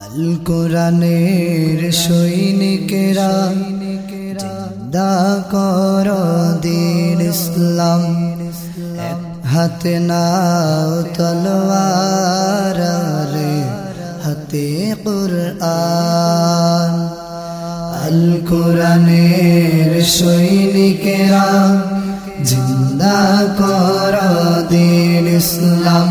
আল কোরআনের সৈনিকেরা জিন্দা কর দিন ইসলাম। এক হাতে নাও তলোয়ার রে হাতে কুরআন। আল কোরআনের সৈনিকেরা জিন্দা কর দিন ইসলাম।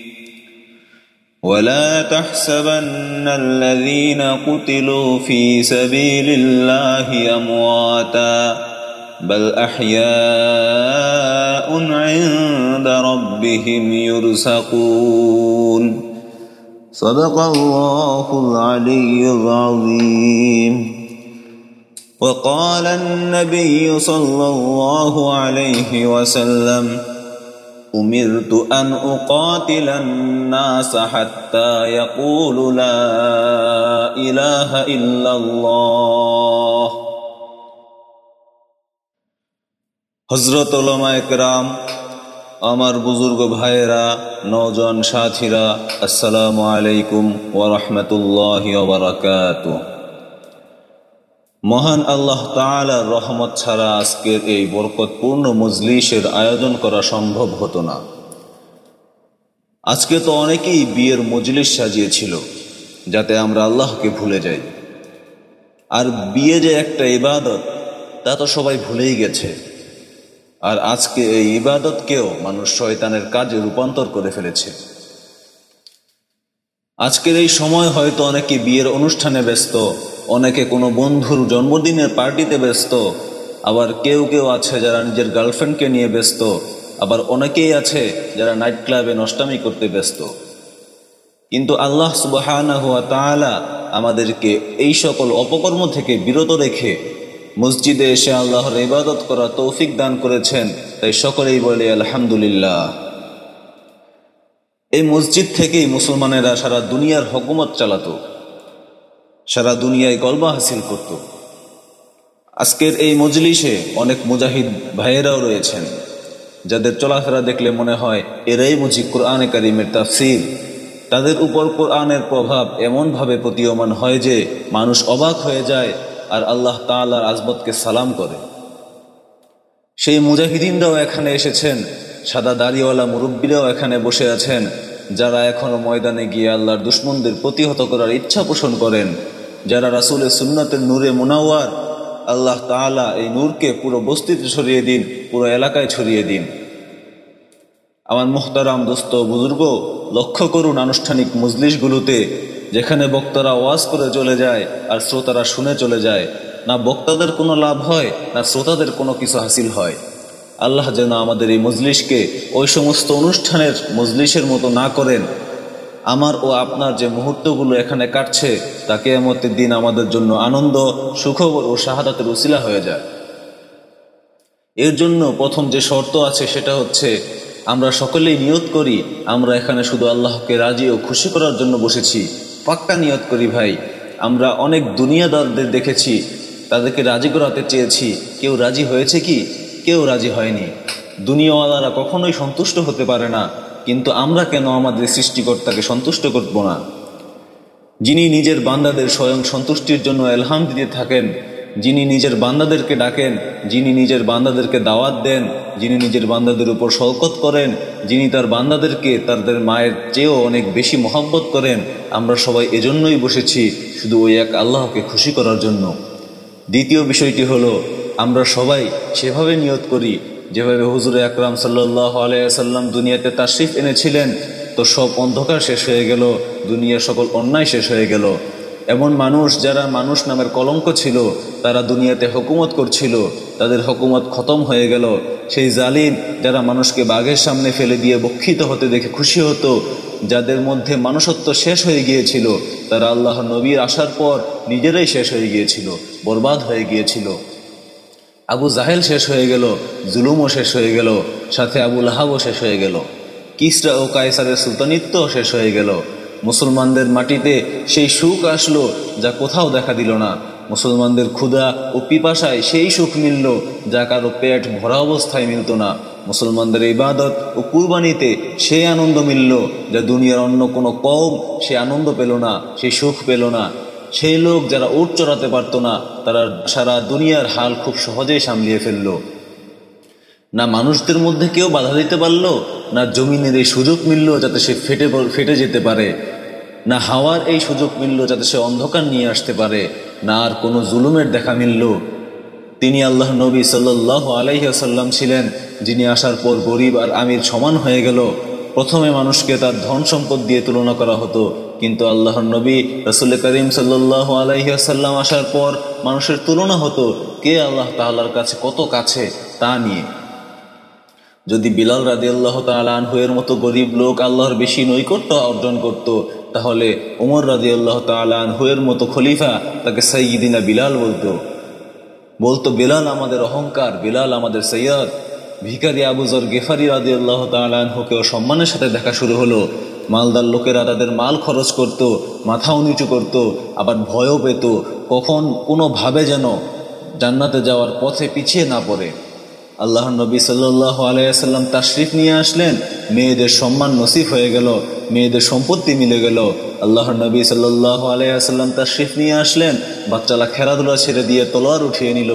ولا تحسبن الذين قتلوا في سبيل الله أمواتا بل أحياء عند ربهم يرزقون. صدق الله العلي العظيم. وقال النبي صلى الله عليه وسلم أمرت أن أقاتل الناس حتى يقولوا لا إله إلا الله হজরত একরাম আমার বুজুর্গ ভাইয়েরা নজন সাথীরা আসসালামু আলাইকুম ওরহমতুল্লাহ ওবরাকাত মহান আল্লাহ তাআলার রহমত ছাড়া আজকের এই বরকতপূর্ণ মজলিসের আয়োজন করা সম্ভব হতো না। আজকে তো অনেকেই বিয়ের মজলিস সাজিয়েছিল, যাতে আমরা আল্লাহকে ভুলে যাই। আর বিয়ে যে একটা ইবাদত, তা তো সবাই ভুলেই গেছে। আর আজকে এই ইবাদতকেও মানুষ শয়তানের কাজে রূপান্তর করে ফেলেছে। আজকের এই সময় হয়তো অনেকে বিয়ের অনুষ্ঠানে ব্যস্ত অনেকে কোনো বন্ধুর জন্মদিনের পার্টিতে ব্যস্ত, আবার কেউ কেউ আছে যারা নিজের গার্লফ্রেন্ডকে নিয়ে ব্যস্ত, আবার অনেকেই আছে যারা নাইট ক্লাবে নষ্টামি করতে ব্যস্ত। কিন্তু আল্লাহ সুবাহানা হুয়া তাআলা আমাদেরকে এই সকল অপকর্ম থেকে বিরত রেখে মসজিদে এসে আল্লাহর ইবাদত করা তৌফিক দান করেছেন, তাই সকলেই বলে আলহামদুলিল্লাহ। এই মসজিদ থেকেই মুসলমানেরা সারা দুনিয়ার হকুমত চালাতো। সারা দুনিয়ায় গলবা হাসিল করত। আজকের এই মজলিসে অনেক মুজাহিদ ভাইয়েরাও রয়েছেন, যাদের চলাফেরা দেখলে মনে হয় এরাই মুজি কোরআনে কারিমের তাফসির। তাদের উপর কোরআনের প্রভাব এমনভাবে প্রতীয়মান হয় যে মানুষ অবাক হয়ে যায় আর আল্লাহ তাআলার আজমতকে সালাম করে। সেই মুজাহিদিনরাও এখানে এসেছেন, সাদা দাড়িওয়ালা মুরব্বীরাও এখানে বসে আছেন যারা এখনও ময়দানে গিয়ে আল্লাহর দুশ্মনদের প্রতিহত করার ইচ্ছা পোষণ করেন, যারা রাসুলের সুন্নাতের নূরে মুনাওয়ার, আল্লাহ তাআলা এই নূরকে পুরো বস্তিতে ছড়িয়ে দিন, পুরো এলাকায় ছড়িয়ে দিন। আমার মুখতারাম দোস্ত, বুজুর্গ, লক্ষ্য করুন আনুষ্ঠানিক মজলিশগুলোতে, যেখানে বক্তারা ওয়াজ করে চলে যায় আর শ্রোতারা শুনে চলে যায়। না বক্তাদের কোনো লাভ হয়, না শ্রোতাদের কোনো কিছু হাসিল হয়। আল্লাহ যেন আমাদের এই মজলিশকে ওই সমস্ত অনুষ্ঠানের মজলিশের মতো না করেন। আমার ও আপনার যে মুহূর্তগুলো এখানে কাটছে তাকে এমতের দিন আমাদের জন্য আনন্দ, সুখবর ও শাহাদাতের উসিলা হয়ে যায়। এর জন্য প্রথম যে শর্ত আছে, সেটা হচ্ছে আমরা সকলেই নিয়ত করি, আমরা এখানে শুধু আল্লাহকে রাজি ও খুশি করার জন্য বসেছি। পাক্কা নিয়ত করি ভাই, আমরা অনেক দুনিয়াদারদের দেখেছি, তাদেরকে রাজি করাতে চেয়েছি। কেউ রাজি হয়েছে কি? কেউ রাজি হয়নি। দুনিয়াওয়ালারা কখনোই সন্তুষ্ট হতে পারে না, কিন্তু আমরা কেন আমাদের সৃষ্টিকর্তাকে সন্তুষ্ট করব না? যিনি নিজের বান্দাদের স্বয়ং সন্তুষ্টির জন্য এলহাম দিতে থাকেন, যিনি নিজের বান্দাদেরকে ডাকেন, যিনি নিজের বান্দাদেরকে দাওয়াত দেন, যিনি নিজের বান্দাদের উপর শওকত করেন, যিনি তার বান্দাদেরকে তাদের মায়ের চেয়েও অনেক বেশি মহব্বত করেন, আমরা সবাই এজন্যই বসেছি শুধু ওই এক আল্লাহকে খুশি করার জন্য। দ্বিতীয় বিষয়টি হলো আমরা সবাই সেভাবে নিয়ত করি, যেভাবে হুজুর আকরাম সাল্লাহ আলাইসাল্লাম দুনিয়াতে তাশরিফ এনেছিলেন, তো সব অন্ধকার শেষ হয়ে গেল দুনিয়ার সকল অন্যায় শেষ হয়ে গেল। এমন মানুষ যারা মানুষ নামের কলঙ্ক ছিল, তারা দুনিয়াতে হুকুমত করছিল, তাদের হুকুমত খতম হয়ে গেল। সেই জালিম যারা মানুষকে বাঘের সামনে ফেলে দিয়ে বক্ষিত হতে দেখে খুশি হতো, যাদের মধ্যে মানুষত্ব শেষ হয়ে গিয়েছিল, তারা আল্লাহ নবীর আসার পর নিজেরাই শেষ হয়ে গিয়েছিল, বরবাদ হয়ে গিয়েছিল। আবু জাহেল শেষ হয়ে গেল, জুলুমও শেষ হয়ে গেল, সাথে আবু লাহাবও শেষ হয়ে গেল। কিসরা ও কায়সারের সুলতানিত্ব শেষ হয়ে গেল। মুসলমানদের মাটিতে সেই সুখ আসলো যা কোথাও দেখা দিল না। মুসলমানদের ক্ষুধা ও পিপাসায় সেই সুখ মিলল যা কারও পেট ভরা অবস্থায় মিলত না। মুসলমানদের ইবাদত ও কুরবানিতে সেই আনন্দ মিলল যা দুনিয়ার অন্য কোনো কম সে আনন্দ পেল না, সে সুখ পেল না। সেই লোক যারা উট চড়াতে পারতো না, তারা সারা দুনিয়ার হাল খুব সহজেই সামলিয়ে ফেলল। না মানুষদের মধ্যে কেউ বাধা দিতে পারল, না জমিনের এই সুযোগ মিলল যাতে সে ফেটে ফেটে যেতে পারে, না হাওয়ার এই সুযোগ মিলল যাতে সে অন্ধকার নিয়ে আসতে পারে, না আর কোনো জুলুমের দেখা মিলল। তিনি আল্লাহ নবী সাল্লাহ আলাইসাল্লাম ছিলেন, যিনি আসার পর গরিব আর আমির সমান হয়ে গেল। প্রথমে মানুষকে তার ধন সম্পদ দিয়ে তুলনা করা হতো কিন্তু আল্লাহর নবী রসুল করিম সাল্লাহ আলাইসাল্লাম আসার পর মানুষের তুলনা হতো কে আল্লাহ তাল্লার কাছে কত কাছে তা নিয়ে। যদি বিলাল রাদি আল্লাহ তালানহুয়ের মতো গরিব লোক আল্লাহর বেশি নৈকট্য অর্জন করত, তাহলে ওমর রাজি আল্লাহ তালানহুয়ের মতো খলিফা তাকে সাইদিনা বিলাল বলতো। বলতো, বিলাল আমাদের অহংকার, বিলাল আমাদের সৈয়দ। ভিকারি আবুজর গেফারি রাজি আল্লাহ তালানহুকেও সম্মানের সাথে দেখা শুরু হলো। মালদার লোকেরা তাদের মাল খরচ করত, মাথাও নিচু করত, আবার ভয়ও পেত। কখন কোনোভাবে যেন জান্নাতে যাওয়ার পথে পিছিয়ে না পড়ে। আল্লাহ নবী সাল্লাহ আলাইসাল্লাম তাশরিফ নিয়ে আসলেন, মেয়েদের সম্মান নসিব হয়ে গেল, মেয়েদের সম্পত্তি মিলে গেল। আল্লাহ নবী সাল্লাহ আলাইসাল্লাম তাশরিফ নিয়ে আসলেন, বাচ্চারা খেলাধুলা ছেড়ে দিয়ে তলোয়ার উঠিয়ে নিল।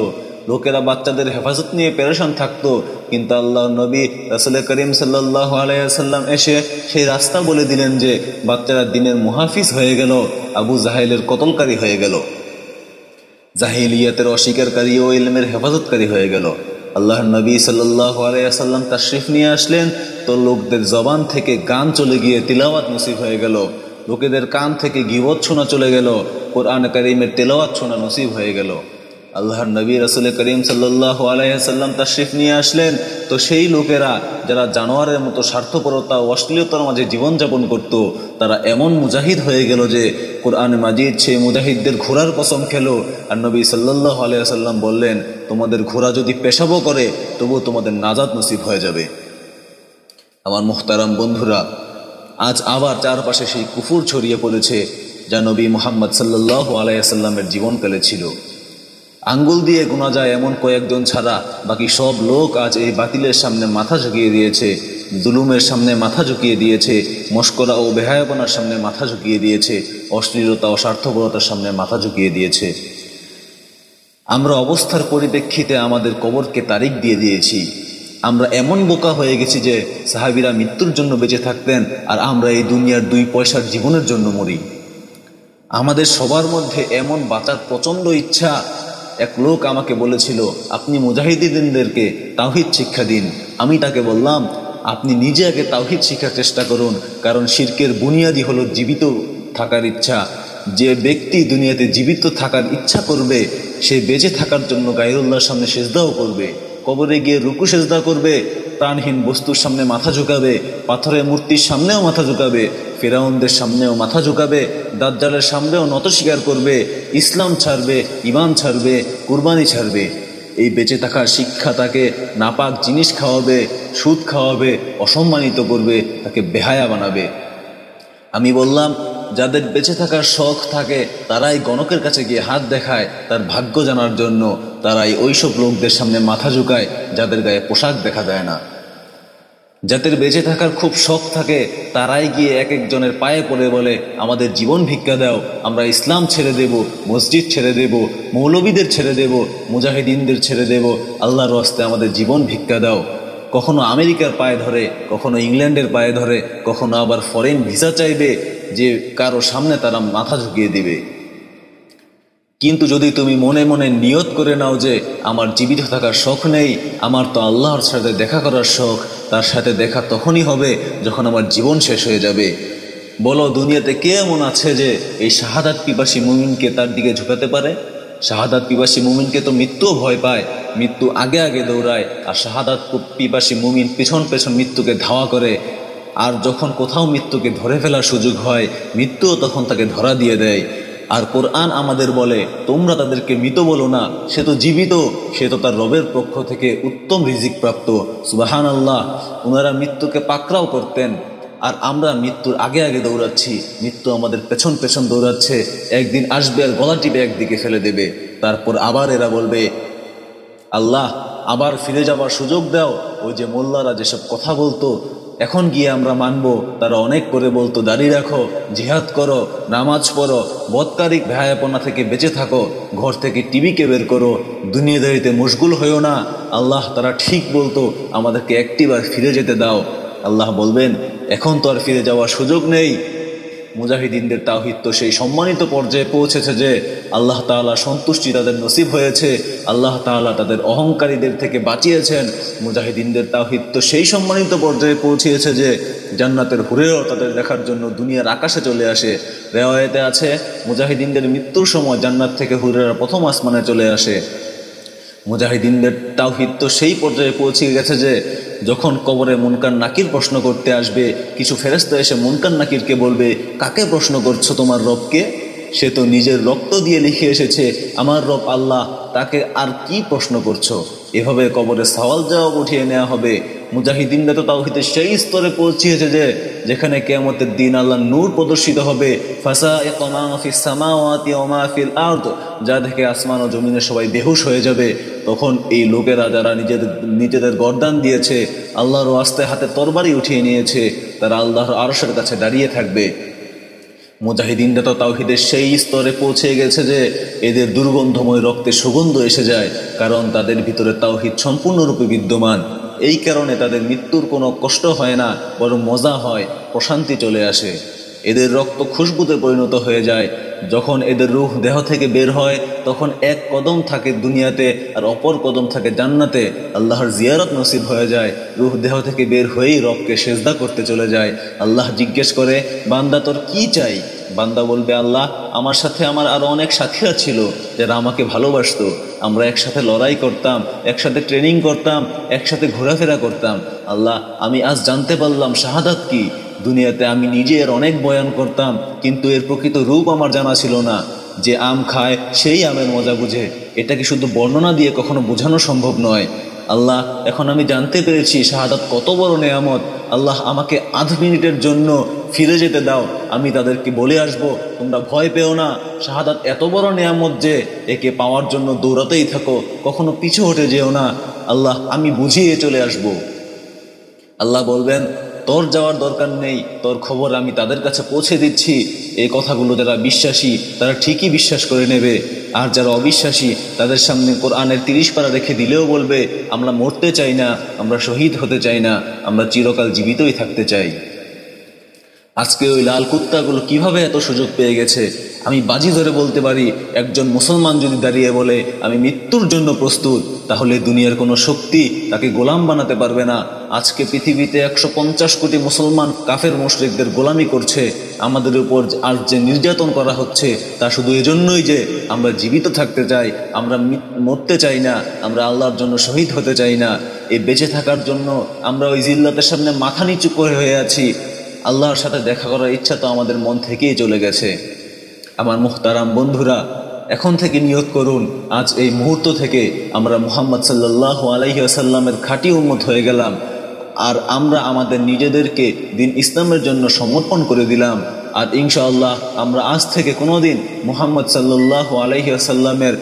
লোকেরা বাচ্চাদের হেফাজত নিয়ে পেরেশান থাকতো। কিন্তু আল্লাহ নবী রসুল করিম সাল্লাহ আলাইসাল্লাম এসে সেই রাস্তা বলে দিলেন যে, বাচ্চারা দিনের মুহাফিজ হয়ে গেল, আবু জাহেলের কতলকারী হয়ে গেল। জাহিলিয়াতের অস্বীকারী ও ইলমের হেফাজতকারী হয়ে গেল। আল্লাহ নবী সাল্লাহ আলাইসাল্লাম তাশরিফ নিয়ে আসলেন, তো লোকদের জবান থেকে গান চলে গিয়ে তিলাওয়াত নসিব হয়ে গেল। লোকেদের কান থেকে গিবত শোনা চলে গেল। কোরআন করিমের তেলাওয়াত শোনা নসিব হয়ে গেল। আল্লাহর নবী রসুল করিম সাল্লাহ আলাইসাল্লাম তাশরিফ নিয়ে আসলেন। তো সেই লোকেরা যারা জানোয়ারের মতো স্বার্থপরতা অশ্লীলতার মাঝে জীবনযাপন করত, তারা এমন মুজাহিদ হয়ে গেল যে কোরআন মাজিদ সেই মুজাহিদদের ঘোড়ার কসম খেলো। আর নবী সাল্লাহ আলাইসাল্লাম বললেন, তোমাদের ঘোড়া যদি পেশাবো করে তবু তোমাদের নাজাদ নসিব হয়ে যাবে। আমার মুখতারাম বন্ধুরা, আজ আবার চারপাশে সেই কুফুর ছড়িয়ে পড়েছে যা নবী মোহাম্মদ সাল্লাহ আলাইসাল্লামের জীবনকালে ছিল। আঙ্গুল দিয়ে গোনা যায় এমন কয়েকজন ছাড়া, বাকি সব লোক আজ এই বাতিলের সামনে মাথা ঝুঁকিয়ে দিয়েছে, জুলুমের সামনে মাথা ঝুঁকিয়ে দিয়েছে, মস্করা ও বেহায়াপনার সামনে মাথা ঝুঁকিয়ে দিয়েছে, অশ্লীলতা ও স্বার্থপরতার সামনে মাথা ঝুঁকিয়ে দিয়েছে। আমরা অবস্থার পরিপ্রেক্ষিতে আমাদের কবরকে তারিখ দিয়ে দিয়েছি। আমরা এমন বোকা হয়ে গেছি যে সাহাবিরা মৃত্যুর জন্য বেঁচে থাকতেন আর আমরা এই দুনিয়ার দুই পয়সার জীবনের জন্য মরি। আমাদের সবার মধ্যে এমন বাঁচার প্রচণ্ড ইচ্ছা এক লোক আমাকে বলেছিল, আপনি মুজাহিদিনদেরকে তাওহিদ শিক্ষা দিন। আমি তাকে বললাম, আপনি নিজে আগে তাওহিদ শিক্ষার চেষ্টা করুন, কারণ শির্কের বুনিয়াদি হলো জীবিত থাকার ইচ্ছা। যে ব্যক্তি দুনিয়াতে জীবিত থাকার ইচ্ছা করবে, সে বেঁচে থাকার জন্য গাইরুল্লাহর সামনে সেজদাও করবে। কবরে গিয়ে রুকু সেজদা করবে, প্রাণহীন বস্তুর সামনে মাথা ঝুঁকাবে, পাথরের মূর্তির সামনেও মাথা ঝুঁকাবে। ফেরাউনদের সামনেও মাথা ঝুঁকাবে, দাজ্জালের সামনেও নত স্বীকার করবে, ইসলাম ছাড়বে ইমান ছাড়বে, কুরবানি ছাড়বে। এই বেঁচে থাকার শিক্ষা তাকে নাপাক জিনিস খাওয়াবে, সুদ খাওয়াবে, অসম্মানিত করবে, তাকে বেহায়া বানাবে। আমি বললাম, যাদের বেঁচে থাকার শখ থাকে, তারাই গণকের কাছে গিয়ে হাত দেখায় তার ভাগ্য জানার জন্য। তারাই ওইসব লোকদের সামনে মাথা ঝুঁকায়, যাদের গায়ে পোশাক দেখা যায় না। যাদের বেঁচে থাকার খুব শখ থাকে, তারাই গিয়ে এক একজনের পায়ে পড়ে বলে, আমাদের জীবন ভিক্ষা দাও, আমরা ইসলাম ছেড়ে দেব, মসজিদ ছেড়ে দেব, মৌলবীদের ছেড়ে দেব, মুজাহিদিনদের ছেড়ে দেব, আল্লাহর রস্তে আমাদের জীবন ভিক্ষা দাও। কখনো আমেরিকার পায়ে ধরে, কখনো ইংল্যান্ডের পায়ে ধরে, কখনো আবার ফরেন ভিসা চাইবে, যে কারও সামনে তারা মাথা ঝুঁকিয়ে দিবে। কিন্তু যদি তুমি মনে মনে নিয়ত করে নাও যে, আমার জীবিত থাকার শখ নেই, আমার তো আল্লাহর সাথে দেখা করার শখ তার সাথে দেখা তখনই হবে যখন আমার জীবন শেষ হয়ে যাবে। বলো, দুনিয়াতে কে এমন আছে যে এই শাহাদাত পিপাসী মুমিনকে তার দিকে ঝুঁকাতে পারে? শাহাদাত পিপাসী মুমিনকে তো মৃত্যুও ভয় পায়। মৃত্যু আগে আগে দৌড়ায় আর শাহাদাত পিপাসী মুমিন পেছন পেছন মৃত্যুকে ধাওয়া করে। আর যখন কোথাও মৃত্যুকে ধরে ফেলার সুযোগ হয়, মৃত্যুও তখন তাকে ধরা দিয়ে দেয়। আর কোরআন আমাদের বলে, তোমরা তাদেরকে মৃত বলো না, সে তো জীবিত, সে তো তার রবের পক্ষ থেকে উত্তম রিজিক প্রাপ্ত। সুবাহান আল্লাহ ওনারা মৃত্যুকে পাকড়াও করতেন, আর আমরা মৃত্যুর আগে আগে দৌড়াচ্ছি, মৃত্যু আমাদের পেছন পেছন দৌড়াচ্ছে, একদিন আসবে আর গলা টিপে একদিকে ফেলে দেবে, তারপর আবার এরা বলবে, আল্লাহ, আবার ফিরে যাবার সুযোগ দাও। ওই যে মোল্লারা যেসব কথা বলতো এখন গিয়ে আমরা মানব, তারা অনেক করে বলতো, দাঁড়িয়ে রাখো, জিহাদ করো, নামাজ পড়ো, বৎকারিক ভ্যায়াপনা থেকে বেঁচে থাকো, ঘর থেকে টিভিকে বের করো, দুনিয়াদারিতে মশগুল হয়েও না। আল্লাহ তারা ঠিক বলতো, আমাদেরকে একটিবার ফিরে যেতে দাও। আল্লাহ বলবেন, এখন তো আর ফিরে যাওয়ার সুযোগ নেই। মুজাহিদিনদের তাহিদ তো সেই সম্মানিত পর্যায়ে পৌঁছেছে যে আল্লাহ তাআলা সন্তুষ্টি তাদের নসিব হয়েছে, আল্লাহ তাআলা তাদের অহংকারীদের থেকে বাঁচিয়েছেন। মুজাহিদিনদের তাহিদ তো সেই সম্মানিত পর্যায়ে পৌঁছিয়েছে যে জান্নাতের হুরেও তাদের দেখার জন্য দুনিয়ার আকাশে চলে আসে। রেওয়ায়তে আছে, মুজাহিদিনদের মৃত্যুর সময় জান্নাত থেকে হুরেরা প্রথম আসমানে চলে আসে। মুজাহিদিনদের তাওহিদ তো সেই পর্যায়ে পৌঁছে গেছে যে যখন কবরে মুনকান নাকির প্রশ্ন করতে আসবে, কিছু ফেরেস্তা এসে মুনকান নাকিরকে বলবে, কাকে প্রশ্ন করছ তোমার রবকে? সে তো নিজের রক্ত দিয়ে লিখে এসেছে, আমার রব আল্লাহ, তাকে আর কি প্রশ্ন করছ? এভাবে কবরে সওয়াল জবাব উঠিয়ে নেওয়া হবে। মুজাহিদিনরা তো তাওহিদের সেই স্তরে পৌঁছিয়েছে যে যেখানে কেয়ামতের দিন আল্লাহ নূর প্রদর্শিত হবে। যা দেখে আসমান ও জমিনে সবাই বেহুশ হয়ে যাবে। তখন এই লোকেরা যারা নিজেদের নিজেদের গরদান দিয়েছে, আল্লাহর আস্তে হাতে তরবারি উঠিয়ে নিয়েছে, তারা আল্লাহর আরশের কাছে দাঁড়িয়ে থাকবে। মুজাহিদিনরা তো তাওহিদের সেই স্তরে পৌঁছে গেছে যে এদের দুর্গন্ধময় রক্তে সুগন্ধ এসে যায়, কারণ তাদের ভিতরে তাওহিদ সম্পূর্ণরূপে বিদ্যমান। এই কারণে তাদের মৃত্যুর কোনো কষ্ট হয় না, বরং মজা হয়, প্রশান্তি চলে আসে। এদের রক্ত খুশবুতে পরিণত হয়ে যায়। যখন এদের রুহ দেহ থেকে বের হয়, তখন এক কদম থাকে দুনিয়াতে আর অপর কদম থাকে জান্নাতে। আল্লাহর জিয়ারত নসিব হয়ে যায়। রুহ দেহ থেকে বের হয়েই রবকে সেজদা করতে চলে যায়। আল্লাহ জিজ্ঞেস করে, বান্দা তোর কি চাই? বান্দা বলবে, আল্লাহ, আমার সাথে আমার আরও অনেক সাথীরা ছিল যারা আমাকে ভালোবাসত। আমরা একসাথে লড়াই করতাম, একসাথে ট্রেনিং করতাম, একসাথে ঘোরাফেরা করতাম। আল্লাহ, আমি আজ জানতে পারলাম শাহাদাত কি? দুনিয়াতে আমি নিজে এর অনেক বয়ান করতাম, কিন্তু এর প্রকৃত রূপ আমার জানা ছিল না। যে আম খায়, সেই আমের মজা বুঝে। এটাকে শুধু বর্ণনা দিয়ে কখনো বোঝানো সম্ভব নয়? আল্লাহ, এখন আমি জানতে পেরেছি শাহাদাত কত বড় নেয়ামত। আল্লাহ, আমাকে আধ মিনিটের জন্য ফিরে যেতে দাও। আমি তাদেরকে বলে আসব, তোমরা ভয় পেও না। শাহাদাত এত বড় নেয়ামত যে একে পাওয়ার জন্য দৌড়াতেই থাকো। কখনো পিছু হটে যেও না। আল্লাহ, আমি বুঝিয়ে চলে আসব। আল্লাহ বলবেন তোর যাওয়ার দরকার নেই, তোর খবর আমি তাদের কাছে পৌঁছে দিচ্ছি। এই কথাগুলো যারা বিশ্বাসী, তারা ঠিকই বিশ্বাস করে নেবে। আর যারা অবিশ্বাসী, তাদের সামনে কোরআনের তিরিশ পারা রেখে দিলেও বলবে, আমরা মরতে চাই না, আমরা শহীদ হতে চাই না, আমরা চিরকাল জীবিতই থাকতে চাই। আজকে ওই লাল কুত্তাগুলো কীভাবে এত সুযোগ পেয়ে গেছে? আমি বাজি ধরে বলতে পারি, একজন মুসলমান যদি দাঁড়িয়ে বলে, আমি মৃত্যুর জন্য প্রস্তুত, তাহলে দুনিয়ার কোনো শক্তি তাকে গোলাম বানাতে পারবে না। আজকে পৃথিবীতে একশো পঞ্চাশ কোটি মুসলমান কাফের মুশরিকদের গোলামি করছে। আমাদের উপর আজ যে নির্যাতন করা হচ্ছে, তা শুধু এজন্যই যে আমরা জীবিত থাকতে চাই, আমরা মরতে চাই না, আমরা আল্লাহর জন্য শহীদ হতে চাই না। এই বেঁচে থাকার জন্য আমরা ওই জিল্লাতের সামনে মাথা নিচু করে হয়ে আছি। আল্লাহর সাথে দেখা করার ইচ্ছা তো আমাদের মন থেকেই চলে গেছে। আমার মুখতারাম বন্ধুরা, এখন থেকে নিয়োগ করুন। আজ এই মুহূর্ত থেকে আমরা মুহাম্মদ সাল্লাহ আলাইহি আসাল্লামের খাঁটি উন্মত হয়ে গেলাম। আর আমরা আমাদের নিজেদেরকে দিন ইসলামের জন্য সমর্পণ করে দিলাম। আর ইনশাআল্লাহ আমরা আজ থেকে কোনো দিন মোহাম্মদ সাল্লাহ আলাইহি আসাল্লামের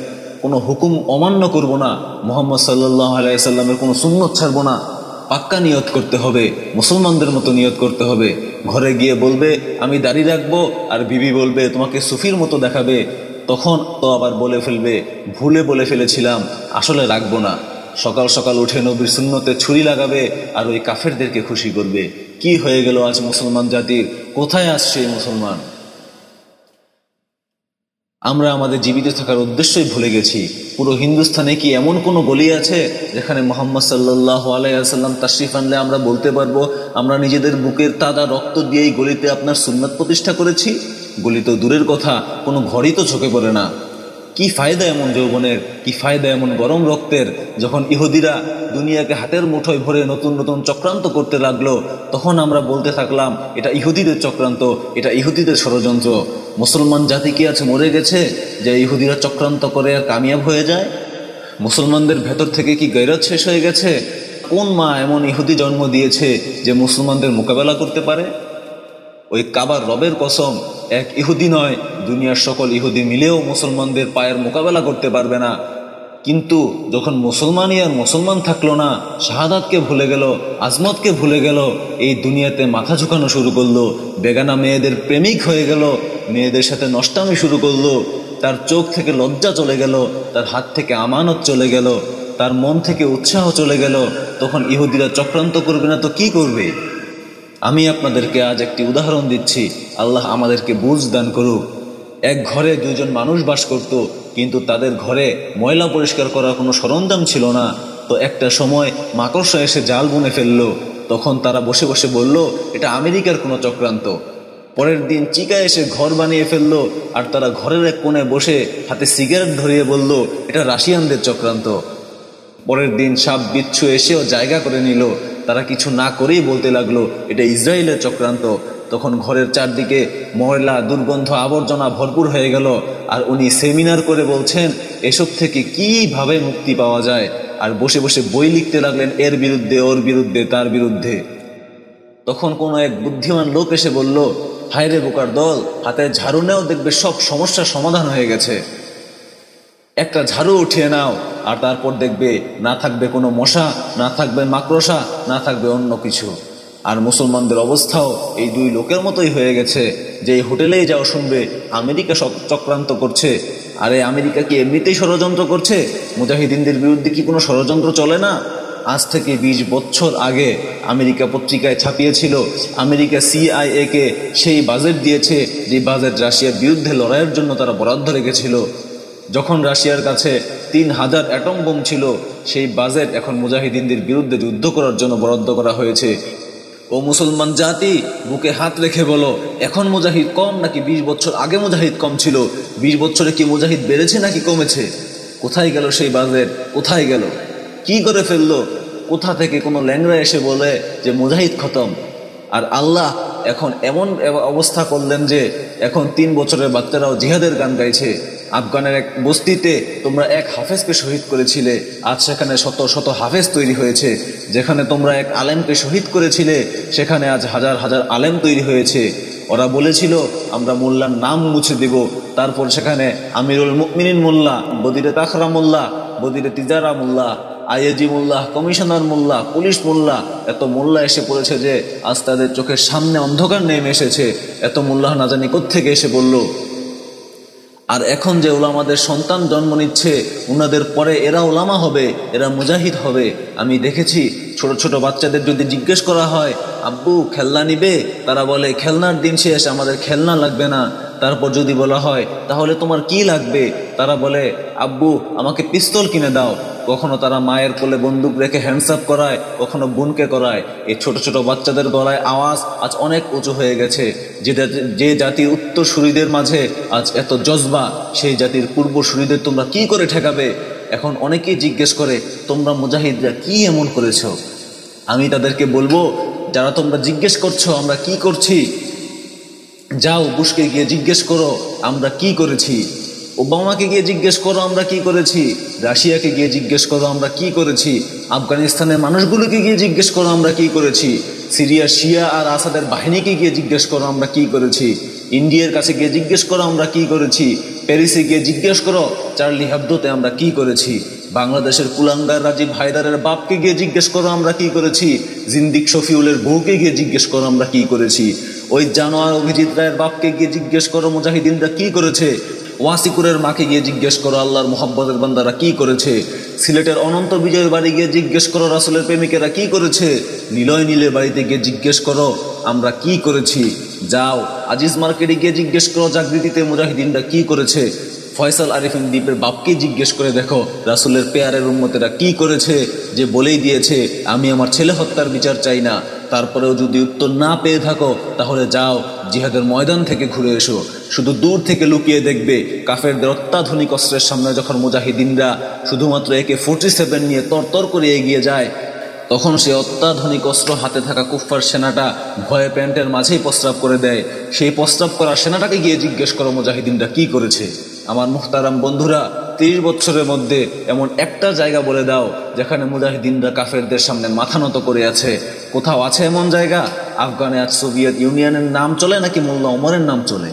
কোনো হুকুম অমান্য করব না। মোহাম্মদ সাল্লাহ আলাইসাল্লামের কোনো সুন্নত ছাড়বো না। পাক্কা নিয়ত করতে হবে, মুসলমানদের মতো নিয়ত করতে হবে। ঘরে গিয়ে বলবে, আমি দাড়ি রাখব, আর বিবি বলবে, তোমাকে সুফির মতো দেখাবে। তখন তো আবার বলে ফেলবে, ভুলে বলে ফেলেছিলাম, আসলে রাখব না। সকাল সকাল উঠে নবীর শূন্যতে ছুরি লাগাবে আর ওই কাফেরদেরকে খুশি করবে। কি হয়ে গেল আজ মুসলমান জাতির? কোথায় আসছে মুসলমান? আমরা আমাদের জীবিত থাকার উদ্দেশ্যই ভুলে গেছি। পুরো হিন্দুস্থানে কি এমন কোনো গলি আছে যেখানে মোহাম্মদ সাল্লাহ আলাইসাল্লাম তাশরিফ আনলে আমরা বলতে পারব, আমরা নিজেদের বুকের তাজা রক্ত দিয়েই গলিতে আপনার সুন্নাত প্রতিষ্ঠা করেছি? গলি তো দূরের কথা, কোনো ঘরই তো ঝোঁকে পড়ে না। কি ফায়দা এমন যৌবনের, কি ফায়দা এমন গরম রক্তের? যখন ইহুদিরা দুনিয়াকে হাতের মুঠোয় ভরে নতুন নতুন চক্রান্ত করতে লাগল, তখন আমরা বলতে থাকলাম, এটা ইহুদিদের চক্রান্ত, এটা ইহুদিদের ষড়যন্ত্র। মুসলমান জাতি কি আছে মরে গেছে যে ইহুদিরা চক্রান্ত করে আর কামিয়াব হয়ে যায়? মুসলমানদের ভেতর থেকে কি গৈরত শেষ হয়ে গেছে? কোন মা এমন ইহুদি জন্ম দিয়েছে যে মুসলমানদের মোকাবেলা করতে পারে? ওই কাবার রবের কসম, এক ইহুদি নয়, দুনিয়ার সকল ইহুদি মিলেও মুসলমানদের পায়ের মোকাবেলা করতে পারবে না। কিন্তু যখন মুসলমানই আর মুসলমান থাকল না, শাহাদাতকে ভুলে গেল, আজমতকে ভুলে গেল, এই দুনিয়াতে মাথা ঝুঁকানো শুরু করল, বেগানা মেয়েদের প্রেমিক হয়ে গেল, মেয়েদের সাথে নষ্টামি শুরু করল, তার চোখ থেকে লজ্জা চলে গেল, তার হাত থেকে আমানত চলে গেল, তার মন থেকে উৎসাহ চলে গেল, তখন ইহুদিরা চক্রান্ত করবে না তো কি করবে? আমি আপনাদেরকে আজ একটি উদাহরণ দিচ্ছি। আল্লাহ আমাদেরকে বুঝ দান করুক। এক ঘরে দুজন মানুষ বাস করত, কিন্তু তাদের ঘরে ময়লা পরিষ্কার করার কোনো সরঞ্জাম ছিল না। তো একটা সময় মাকড়সা এসে জাল বুনে ফেলল। তখন তারা বসে বসে বলল, এটা আমেরিকার কোনো চক্রান্ত। পরের দিন চিকা এসে ঘর বানিয়ে ফেলল, আর তারা ঘরের এক কোণে বসে হাতে সিগারেট ধরিয়ে বলল, এটা রাশিয়ানদের চক্রান্ত। পরের দিন সাপ বিচ্ছু এসেও জায়গা করে নিল। তারা কিছু না করেই বলতে লাগল, এটা ইসরায়েলের চক্রান্ত। তখন ঘরের চারদিকে ময়লা, দুর্গন্ধ, আবর্জনা ভরপুর হয়ে গেল, আর উনি সেমিনার করে বলছেন, এসব থেকে কীভাবে মুক্তি পাওয়া যায়? আর বসে বসে বই লিখতে লাগলেন, এর বিরুদ্ধে, ওর বিরুদ্ধে, তার বিরুদ্ধে। তখন কোনো এক বুদ্ধিমান লোক এসে বলল হায়রে বোকার দল, হাতে ঝাড়ু নেও, দেখবে সব সমস্যার সমাধান হয়ে গেছে। একটা ঝাড়ু উঠিয়ে নাও। আর তারপর দেখবে না থাকবে কোনো মশা, না থাকবে মাকড়সা, না থাকবে অন্য কিছু। আর মুসলমানদের অবস্থাও এই দুই লোকের মতোই হয়ে গেছে। যে এই হোটেলেই যাও শুনবে, আমেরিকা চক্রান্ত করছে। আরে আমেরিকা কি এমনিতেই ষড়যন্ত্র করছে? মুজাহিদিনদের বিরুদ্ধে কি কোনো ষড়যন্ত্র চলে না? আজ থেকে ২০ বছর আগে আমেরিকা পত্রিকায় ছাপিয়েছিল, আমেরিকা সিআইএ কে সেই বাজেট দিয়েছে, যে বাজেট রাশিয়ার বিরুদ্ধে লড়াইয়ের জন্য তারা বরাদ্দ রেখেছিল। যখন রাশিয়ার কাছে তিন হাজার অ্যাটম বোম ছিল, সেই বাজেট এখন মুজাহিদিনদের বিরুদ্ধে যুদ্ধ করার জন্য বরাদ্দ করা হয়েছে। ও মুসলমান জাতি, বুকে হাত রেখে বলো, এখন মুজাহিদ কম নাকি ২০ বছর আগে মুজাহিদ কম ছিল? ২০ বছরে কি মুজাহিদ বেড়েছে নাকি কমেছে? কোথায় গেল সেই বাজেট? কোথায় গেল? কি করে ফেলল? কোথা থেকে কোনো ল্যাংরা এসে বলে যে মুজাহিদ খতম? আর আল্লাহ এখন এমন অবস্থা করলেন যে এখন তিন বছরের বাচ্চারাও জিহাদের গান গাইছে। আফগানের এক বস্তিতে তোমরা এক হাফেজকে শহীদ করেছিলে। আজ সেখানে শত শত হাফেজ তৈরি হয়েছে। যেখানে তোমরা এক আলেমকে শহীদ করেছিলে, সেখানে আজ হাজার হাজার আলেম তৈরি হয়েছে। ওরা বলেছিল, আমরা মোল্লার নাম মুছে দিব। তারপর সেখানে আমিরুল মুকমিনিন মোল্লা, বদিরে তাখরা মোল্লা, বদিরে তিজারা মোল্লা, আইএজি মোল্লা, কমিশনার মোল্লা, পুলিশ মোল্লা, এত মোল্লা এসে পড়েছে যে আজ তাদের চোখের সামনে অন্ধকার নেমে এসেছে। এত মোল্লাহ না জানি কোত্থেকে এসে বলল আর এখন যে ওলামাদের সন্তান জন্ম নিচ্ছে ওনাদের পরে এরা ওলামা হবে, এরা মুজাহিদ হবে। আমি দেখেছি ছোট ছোট বাচ্চাদের যদি জিজ্ঞেস করা হয়, আব্বু, খেলনা নিবে? তারা বলে, খেলনার দিন শেষ, আমাদের খেলনা লাগবে না। তারপর যদি বলা হয়, তাহলে তোমার কি লাগবে? তারা বলে, আব্বু, আমাকে পিস্তল কিনে দাও। কখনো তারা মায়ের কোলে বন্দুক রেখে হ্যান্ডসাপ করায়, কখনো বোনকে করায়। এই ছোট ছোট বাচ্চাদের গলায় আওয়াজ আজ অনেক উঁচু হয়ে গেছে। যে যে জাতির উত্তরসূরিদের মাঝে আজ এত জজবা, সেই জাতির পূর্বসূরিদের তোমরা কি করে ঠেকাবে? এখন অনেকেই জিজ্ঞেস করে, তোমরা মুজাহিদরা কি এমন করেছ? আমি তাদেরকে বলব, যারা তোমরা জিজ্ঞেস করছ, আমরা কি করছি? যাও বুশকে গিয়ে জিজ্ঞেস করো, আমরা কি করেছি? ওবামাকে গিয়ে জিজ্ঞেস করো, আমরা কি করেছি? রাশিয়াকে গিয়ে জিজ্ঞেস করো, আমরা কি করেছি? আফগানিস্তানের মানুষগুলোকে গিয়ে জিজ্ঞেস করো, আমরা কি করেছি? সিরিয়া শিয়া আর আসাদের বাহিনীকে গিয়ে জিজ্ঞেস করো, আমরা কি করেছি? ইন্ডিয়ার কাছে গিয়ে জিজ্ঞেস করো, আমরা কি করেছি? প্যারিসে গিয়ে জিজ্ঞেস করো, চার্লি হাবদোতে আমরা কি করেছি? বাংলাদেশের কুলাঙ্গার রাজীব হায়দারের বাপকে গিয়ে জিজ্ঞেস করো, আমরা কি করেছি? জিন্দিক শফিউলের বউকে গিয়ে জিজ্ঞেস করো, আমরা কি করেছি? ওই জানোয়ার অভিজিৎ রায়ের বাপকে গিয়ে জিজ্ঞেস করো, মুজাহিদিনরা কি করেছে? ওয়াসিকুরের মাকে গিয়ে জিজ্ঞেস করো, আল্লাহর মোহাম্মদের বান্দারা কি করেছে? সিলেটের অনন্ত বিজয়ের বাড়ি গিয়ে জিজ্ঞেস করো, রাসুলের প্রেমিকেরা কি করেছে? নিলয় নীলের বাড়িতে গিয়ে জিজ্ঞেস করো, আমরা কি করেছি? যাও, আজিজ মার্কেটে গিয়ে জিজ্ঞেস করো, জাগৃতিতে মুজাহিদিনরা কি করেছে? ফয়সাল আরিফিন দ্বীপের বাপকে জিজ্ঞেস করে দেখো, রাসুলের পেয়ারের উন্মতেরা কি করেছে? যে বলেই দিয়েছে, আমি আমার ছেলে হত্যার বিচার চাই না, তারপরেও যদি উত্তর না পেয়ে থাকো, তাহলে যাও জিহাদের ময়দান থেকে ঘুরে এসো। শুধু দূর থেকে লুকিয়ে দেখবে কাফেরদের অত্যাধুনিক অস্ত্রের সামনে যখন মুজাহিদিনরা শুধুমাত্র একে ফোর্টি সেভেন নিয়ে তরতর করে এগিয়ে যায়, তখন সে অত্যাধুনিক অস্ত্র হাতে থাকা কুফফার সেনাটা ভয়ে প্যান্টের মাঝেই প্রস্রাব করে দেয়। সেই প্রস্রাব করা সেনাটাকে গিয়ে জিজ্ঞেস করো, মুজাহিদিনরা কি করেছে? আমার মুখতারাম বন্ধুরা, তিরিশ বছরের মধ্যে এমন একটা জায়গা বলে দাও, যেখানে মুজাহিদিনরা কাফেরদের সামনে মাথা নত করে আছে। কোথাও আছে এমন জায়গা? আফগানে আজ সোভিয়েত ইউনিয়নের নাম চলে নাকি মোল্লা ওমরের নাম চলে?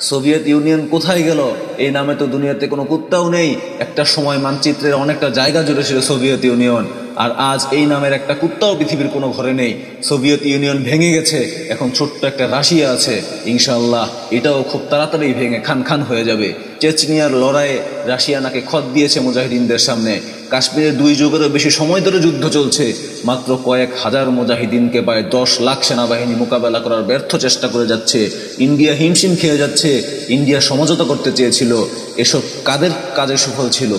সোভিয়েত ইউনিয়ন কোথায় গেল? এই নামে তো দুনিয়াতে কোনো কুত্তাও নেই। একটা সময় মানচিত্রের অনেকটা জায়গা জুড়ে ছিল সোভিয়েত ইউনিয়ন। আর আজ এই নামের একটা কুত্তাও পৃথিবীর কোনো ঘরে নেই। সোভিয়েত ইউনিয়ন ভেঙে গেছে। এখন ছোট্ট একটা রাশিয়া আছে। ইনশাল্লাহ এটাও খুব তাড়াতাড়ি ভেঙে খান খান হয়ে যাবে। চেচনিয়ার লড়াইয়ে রাশিয়া নাকে খত দিয়েছে মুজাহিদিনদের সামনে। কাশ্মীরে দুই যুগেরও বেশি সময় ধরে যুদ্ধ চলছে। মাত্র কয়েক হাজার মুজাহিদিনকে প্রায় দশ লাখ সেনাবাহিনী মোকাবেলা করার ব্যর্থ চেষ্টা করে যাচ্ছে। ইন্ডিয়া হিমশিম খেয়ে যাচ্ছে। ইন্ডিয়া সমঝোতা করতে চেয়েছিল। এসব কাদের কাজে সুফল ছিল?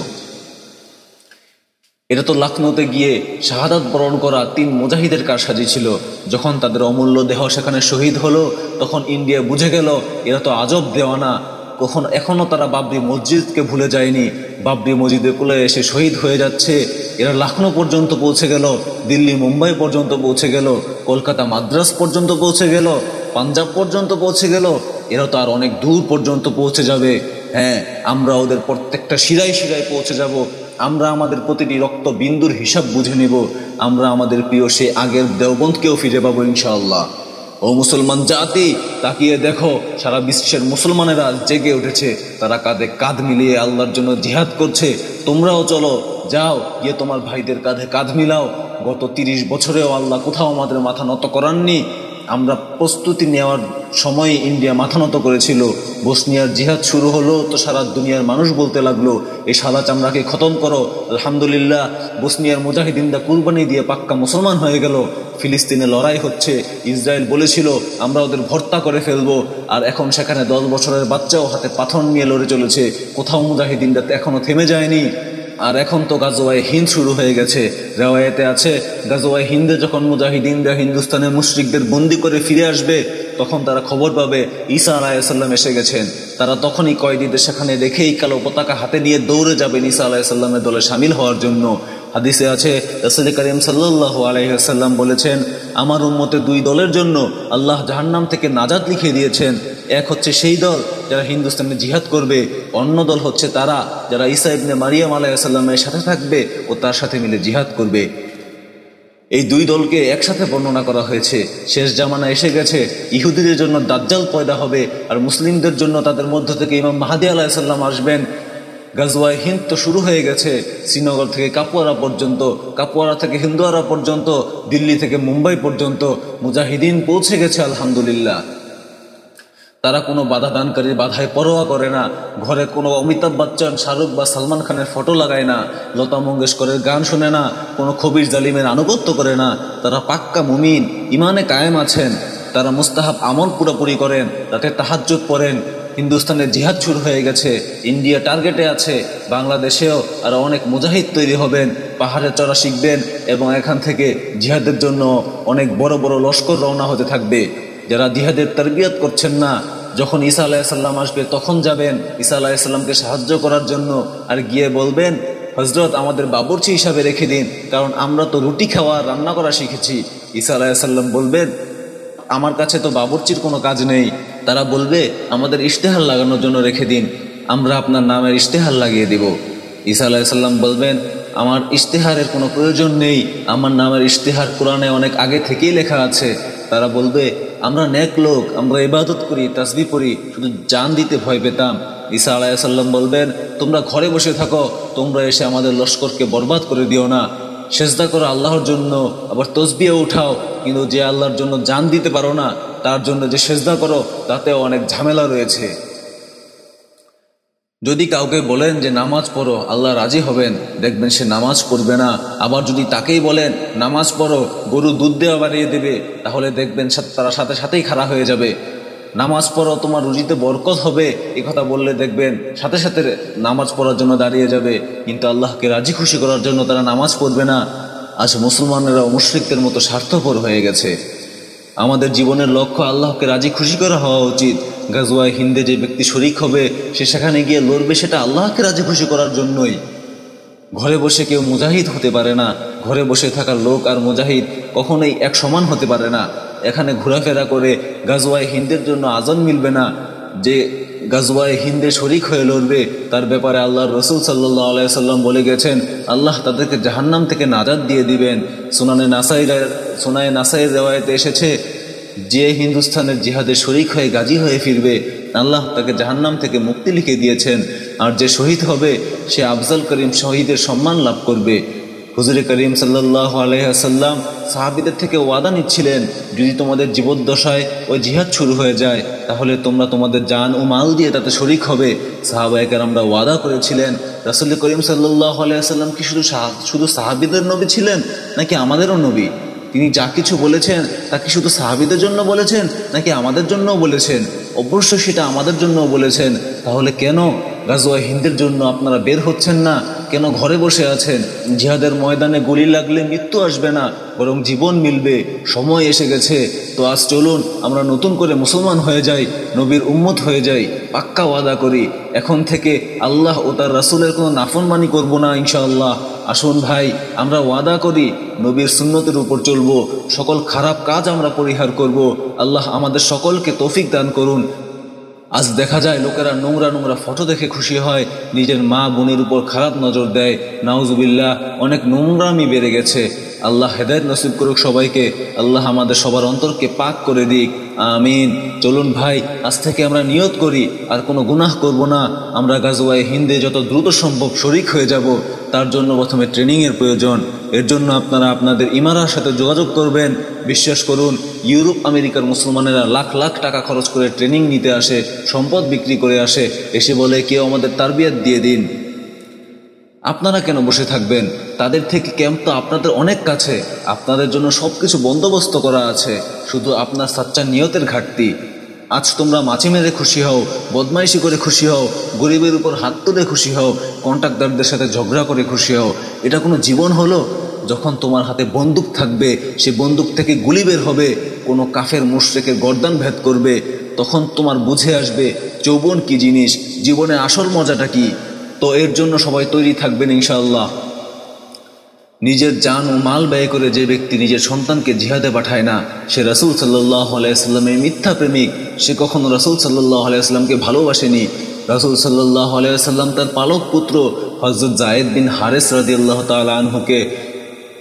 এটা তো লখনৌতে গিয়ে শাহাদাত বরণ করা তিন মুজাহিদের কারসাজি ছিল। যখন তাদের অমূল্য দেহ সেখানে শহীদ হলো, তখন ইন্ডিয়া বুঝে গেল, এরা তো আজব দেওয়ানা। কখন এখনও তারা বাবরি মসজিদকে ভুলে যায়নি। বাবরি মসজিদের কুলে এসে শহীদ হয়ে যাচ্ছে। এরা লখনৌ পর্যন্ত পৌঁছে গেল। দিল্লি, মুম্বাই পর্যন্ত পৌঁছে গেল। কলকাতা, মাদ্রাস পর্যন্ত পৌঁছে গেল। পাঞ্জাব পর্যন্ত পৌঁছে গেল। এরা তো আর অনেক দূর পর্যন্ত পৌঁছে যাবে। হ্যাঁ আমরা ওদের প্রত্যেকটা শিরায় শিরায় পৌঁছে যাব। আমরা আমাদের প্রতিটি রক্ত বিন্দুর হিসাব বুঝে নেব। আমরা আমাদের প্রিয় সে আগের দেওবন্ধকেও ফিরে পাবো ইনশাআল্লাহ। ও মুসলমান জাতি, তাকিয়ে দেখো, সারা বিশ্বের মুসলমানেরা জেগে উঠেছে। তারা কাঁধে কাঁধ মিলিয়ে আল্লাহর জন্য জিহাদ করছে। তোমরাও চলো, যাও, গিয়ে তোমার ভাইদের কাঁধে কাঁধ মিলাও। গত তিরিশ বছরেও আল্লাহ কোথাও আমাদের মাথা নত করাননি। আমরা প্রস্তুতি নেওয়ার সময় ইন্ডিয়া মাথা নত করেছিল। বসনিয়ার জিহাদ শুরু হলো, তো সারা দুনিয়ার মানুষ বলতে লাগল, এই সাদা চামড়াকে খতম করো। আলহামদুলিল্লাহ, বসনিয়ার মুজাহিদিনরা কুরবানি দিয়ে পাক্কা মুসলমান হয়ে গেল। ফিলিস্তিনে লড়াই হচ্ছে। ইসরায়েল বলেছিল, আমরা ওদের ভর্তা করে ফেলব। আর এখন সেখানে দশ বছরের বাচ্চাও হাতে পাথর নিয়ে লড়ে চলেছে। কোথাও মুজাহিদিনরা তো এখনও থেমে যায়নি। আর এখন তো গাজোয়ায় হিন্দ শুরু হয়ে গেছে। রেওয়ায়েতে আছে, গাজোয়ায় হিন্দে যখন মুজাহিদিনরা হিন্দুস্তানের মুশ্রিকদের বন্দি করে ফিরে আসবে, তখন তারা খবর পাবে, ঈসা আলাহিসাল্লাম এসে গেছেন। তারা তখনই কয়েদিদের সেখানে রেখেই কালো পতাকা হাতে নিয়ে দৌড়ে যাবেন ঈসা আলাহিসাল্লামের দলে সামিল হওয়ার জন্য। হাদিসে আছে, রসুল করিম সাল্লাহ আলাইসাল্লাম বলেছেন, আমার উন্মতে দুই দলের জন্য আল্লাহ জাহান্নাম থেকে নাজাদ লিখে দিয়েছেন। এক হচ্ছে সেই দল যারা হিন্দুস্তানে জিহাদ করবে, অন্য দল হচ্ছে তারা যারা ইসা ইবনে মারিয়াম আলাইসাল্লামের সাথে থাকবে ও তার সাথে মিলে জিহাদ করবে। এই দুই দলকে একসাথে বর্ণনা করা হয়েছে। শেষ জামানা এসে গেছে, ইহুদিদের জন্য দাজ্জাল পয়দা হবে আর মুসলিমদের জন্য তাদের মধ্য থেকে ইমাম মাহাদি আলাহিসাল্লাম আসবেন। গাজওয়ায় হিন্দ তো শুরু হয়ে গেছে, শ্রীনগর থেকে কাপুয়ারা পর্যন্ত, কাপুয়ারা থেকে হিন্দুয়ারা পর্যন্ত, দিল্লি থেকে মুম্বাই পর্যন্ত মুজাহিদিন পৌঁছে গেছে, আলহামদুলিল্লাহ। তারা কোনো বাধা দানকারীর বাধায় পরোয়া করে না, ঘরে কোনো অমিতাভ বচ্চন, শাহরুখ বা সালমান খানের ফটো লাগায় না, লতা মঙ্গেশকরের গান শোনে না, কোনো খবির জালিমের আনুগত্য করে না, তারা পাক্কা মুমিন ইমানে কায়েম আছেন, তারা মুস্তাহাব আমল পুরোপুরি করেন তাতে তাহাজ্জুদ পড়েন হিন্দুস্তানের জিহাদ শুরু হয়ে গেছে, ইন্ডিয়া টার্গেটে আছে, বাংলাদেশেও আর অনেক মুজাহিদ তৈরি হবেন, পাহাড়ে চড়া শিখবেন এবং এখান থেকে জিহাদের জন্য অনেক বড় বড় লস্কর রওনা হতে থাকবে। যারা জিহাদের তরবিয়ত করছেন না, যখন ঈসা আলাহিসাল্লাম আসবে, তখন যাবেন ঈসা আলাহিসাল্লামকে সাহায্য করার জন্য আর গিয়ে বলবেন হজরত আমাদের বাবরচি হিসাবে রেখে দিন, কারণ আমরা তো রুটি খাওয়া, রান্না করা শিখেছি। ঈসা আলাহিসাল্লাম বলবেন, আমার কাছে তো বাবরচির কোনো কাজ নেই। তারা বলবে, আমাদের ইশতেহার লাগানোর জন্য রেখে দিন, আমরা আপনার নামের ইশতেহার লাগিয়ে দিব। ঈসা আলাহিসাল্লাম বলবেন, আমার ইশতেহারের কোনো প্রয়োজন নেই, আমার নামের ইশতেহার কোরআনে অনেক আগে থেকেই লেখা আছে। তারা বলবে আমরা নেক লোক, আমরা ইবাদত করি তাসবি পড়ি, শুধু জান দিতে ভয় পেতাম। ঈসা আলাইসাল্লাম বলবেন, তোমরা ঘরে বসে থাকো, তোমরা এসে আমাদের লস্করকে বরবাদ করে দিও না। সেজদা করো আল্লাহর জন্য, আবার তসবিও উঠাও। কিন্তু যে আল্লাহর জন্য জান দিতে পারো না, তার জন্য যে সেজদা করো, তাতেও অনেক ঝামেলা রয়েছে। যদি কাউকে বলেন যে নামাজ পড়ো, আল্লাহ রাজি হবেন, দেখবেন সে নামাজ পড়বে না। আবার যদি তাকেই বলেন, নামাজ পড়ো গরু দুধ দেওয়া বাড়িয়ে দেবে, তাহলে দেখবেন তারা সাথে সাথেই খারাপ হয়ে যাবে। নামাজ পড়ো, তোমার রুজিতে বরকত হবে এ কথা বললে দেখবেন সাথে সাথে নামাজ পড়ার জন্য দাঁড়িয়ে যাবে। কিন্তু আল্লাহকে রাজি খুশি করার জন্য তারা নামাজ পড়বে না। আজ মুসলমানেরা মুশ্রিকদের মতো স্বার্থপর হয়ে গেছে। আমাদের জীবনের লক্ষ্য আল্লাহকে রাজি খুশি করা হওয়া উচিত। গাজওয়ায় হিন্দে যে ব্যক্তি শরিক হবে, সে সেখানে গিয়ে লড়বে, সেটা আল্লাহকে রাজি খুশি করার জন্যই। ঘরে বসে কেউ মুজাহিদ হতে পারে না। ঘরে বসে থাকা লোক আর মুজাহিদ কখনোই এক সমান হতে পারে না। এখানে ঘোরাফেরা করে গাজওয়ায় হিন্দের জন্য আজান মিলবে না। যে গাজওয়ায় হিন্দে শরিক হয়ে লড়বে, তার ব্যাপারে আল্লাহ রসুল সাল্লাহ আলাইসাল্লাম বলে গেছেন, আল্লাহ তাদেরকে জাহান্নাম থেকে নাজাদ দিয়ে দিবেন। সোনানে নাসাইর সোনায় নাসাইয়ের রেওয়ায়তে এসেছে যে হিন্দুস্তানের জিহাদে শরিক হয়ে গাজী হয়ে ফিরবে, আল্লাহ তাকে জাহান্নাম থেকে মুক্তি লিখে দিয়েছেন। আর যে শহীদ হবে, সে আফজাল করিম শহীদের সম্মান লাভ করবে। হুজুরে করিম সাল্লাহ আলহাসাল্লাম সাহাবিদের থেকে ওয়াদা নিচ্ছিলেন, যদি তোমাদের জীবদ্দশায় ওই জিহাদ শুরু হয়ে যায়, তাহলে তোমরা তোমাদের জান ও মাল দিয়ে তাতে শরিক হবে। সাহাবাহিকের আমরা ওয়াদা করেছিলেন, রাসুল করিম সাল্লাহ আলাইসাল্লাম কি শুধু শুধু সাহাবিদের নবী ছিলেন, নাকি আমাদেরও নবী? তিনি যা কিছু বলেছেন, তা কি শুধু সাহাবিদের জন্য বলেছেন, নাকি আমাদের জন্যও বলেছেন? অবশ্য সেটা আমাদের জন্যও বলেছেন। তাহলে কেন গাজোয়া হিন্দের জন্য আপনারা বের হচ্ছেন না। কেন ঘরে বসে আছেন? জিহাদের ময়দানে গুলি লাগলে মৃত্যু আসবে না, বরং জীবন মিলবে। সময় এসে গেছে। তো আজ চলুন, আমরা নতুন করে মুসলমান হয়ে যাই, নবীর উম্মত হয়ে যাই, পাক্কা ওয়াদা করি। এখন থেকে আল্লাহ ও তার রাসুলের কোনো নাফনমানি করব না, ইনশাআল্লাহ। আসুন ভাই, আমরা ওয়াদা করি, নবীর সুন্নতের উপর চলবো। সকল খারাপ কাজ আমরা পরিহার করব। আল্লাহ আমাদের সকলকে তৌফিক দান করুন। আজ দেখা যায় লোকেরা নোংরা নোংরা ফটো দেখে খুশি হয়, নিজের মা বোনের উপর খারাপ নজর দেয়। নাউজুবিল্লাহ, অনেক নোংরামি বেড়ে গেছে। আল্লাহ হেদায়ত নসিব করুক সবাইকে, আল্লাহ আমাদের সবার অন্তরকে পাক করে দিক। আমিন। চলুন ভাই, আজ থেকে আমরা নিয়ত করি, আর কোনো গুনাহ করব না। আমরা গাজওয়ায় হিন্দে যত দ্রুত সম্ভব শরিক হয়ে যাব, তার জন্য প্রথমে ট্রেনিংয়ের প্রয়োজন। এর জন্য আপনারা আপনাদের ইমারার সাথে যোগাযোগ করবেন। বিশ্বাস করুন, ইউরোপ আমেরিকার মুসলমানেরা লাখ লাখ টাকা খরচ করে ট্রেনিং নিতে আসে, সম্পদ বিক্রি করে আসে, এসে বলে, কেউ আমাদের তারবিয়াত দিয়ে দিন। আপনারা কেন বসে থাকবেন? তাদের থেকে ক্যাম্প তো আপনাদের অনেক কাছে। আপনাদের জন্য সব কিছু বন্দোবস্ত করা আছে। শুধু আপনার সাচ্চা নিয়তের ঘাটতি। আজ তোমরা মাছি মেরে খুশি হও, বদমাইশি করে খুশি হও, গরিবের উপর হাত তুলে খুশি হও কন্ট্রাক্টারদের সাথে ঝগড়া করে খুশি হও। এটা কোনো জীবন হলো? যখন তোমার হাতে বন্দুক থাকবে, সে বন্দুক থেকে গুলি বের হবে, কোনো কাফের মুশ্রেকের গর্দান ভেদ করবে, তখন তোমার বুঝে আসবে যৌবন কি জিনিস, জীবনে আসল মজাটা কি। তো এর জন্য সবাই তৈরি থাকবেন ইনশাআল্লাহ। নিজের যান ও মাল ব্যয় করে যে ব্যক্তি নিজের সন্তানকে জিহাদে পাঠায় না, সে রাসুল সাল্লাহ আলাইস্লামের মিথ্যা প্রেমিক। সে কখনো রাসুল সাল্লাহ আলাইস্লামকে ভালোবাসেনি। রাসুল সাল্লাহ আলাইসাল্লাম তার পালক পুত্র হজরত জায়েদ বিন হারেস রাজি আল্লাহ তালহুকে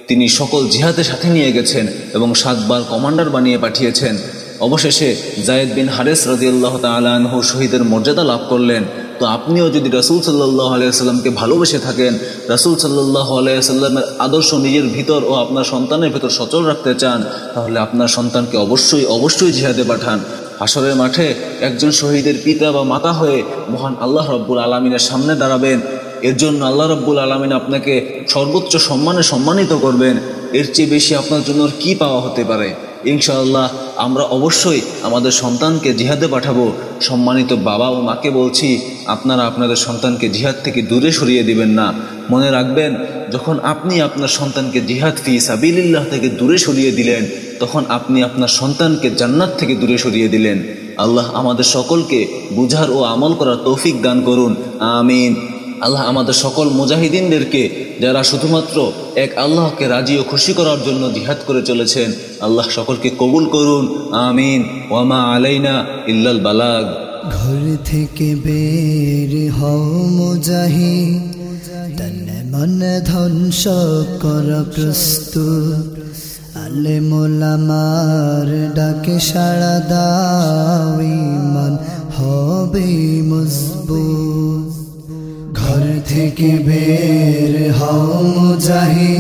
তিনি সকল জিহাদের সাথে নিয়ে গেছেন এবং সাতবার কমান্ডার বানিয়ে পাঠিয়েছেন। অবশেষে জায়েদ বিন হারেস রাজিউল্লাহ তালাহু শহীদের মর্যাদা লাভ করলেন। তো আপনিও যদি রাসুল সাল্লাহ আলাইসাল্লামকে ভালোবেসে থাকেন, রাসুল সাল্লাহ আলাইসাল্লামের আদর্শ নিজের ভিতর ও আপনার সন্তানের ভিতর সচল রাখতে চান, তাহলে আপনার সন্তানকে অবশ্যই অবশ্যই জিহাদে পাঠান। হাসরের মাঠে একজন শহীদের পিতা বা মাতা হয়ে মহান আল্লাহ রব্বুল আলমিনের সামনে দাঁড়াবেন। এর জন্য আল্লাহ রব্বুল আলমিন আপনাকে সর্বোচ্চ সম্মানে সম্মানিত করবেন। এর চেয়ে বেশি আপনার জন্য কি পাওয়া হতে পারে? ইনশাআল্লাহ, আমরা অবশ্যই আমাদের সন্তানকে জিহাদে পাঠাবো। সম্মানিত বাবা ও মাকে বলছি, আপনারা আপনাদের সন্তানকে জিহাদ থেকে দূরে সরিয়ে দিবেন না। মনে রাখবেন, যখন আপনি আপনার সন্তানকে জিহাদ ফি সাবিল্লাহ থেকে দূরে সরিয়ে দিলেন, তখন আপনি আপনার সন্তানকে জান্নাত থেকে দূরে সরিয়ে দিলেন। আল্লাহ আমাদের সকলকে বুঝার ও আমল করার তৌফিক দান করুন। আমিন। আল্লাহ আমাদের সকল মুজাহিদিনদেরকে, যারা শুধুমাত্র এক আল্লাহকে রাজি ও খুশি করার জন্য জিহাদ করে চলেছেন, আল্লাহ সকলকে কবুল করুন, আমিন। ওয়ামা আলাইনা ইল্লাল বালাগ। ঘর থেকে বের হও মুজাহি তন মন ধ্বংস কর প্রস্তুত। আলে মোলামার ডাকে সাড়া দাও, ইমান হবে মজবুত। থেকে বের হও জাহি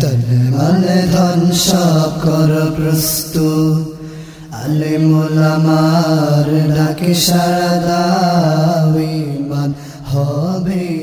তলমান ধন সব কর প্রস্তুত। আলে মোলামার ডাকে সারা দাও ইমান হবে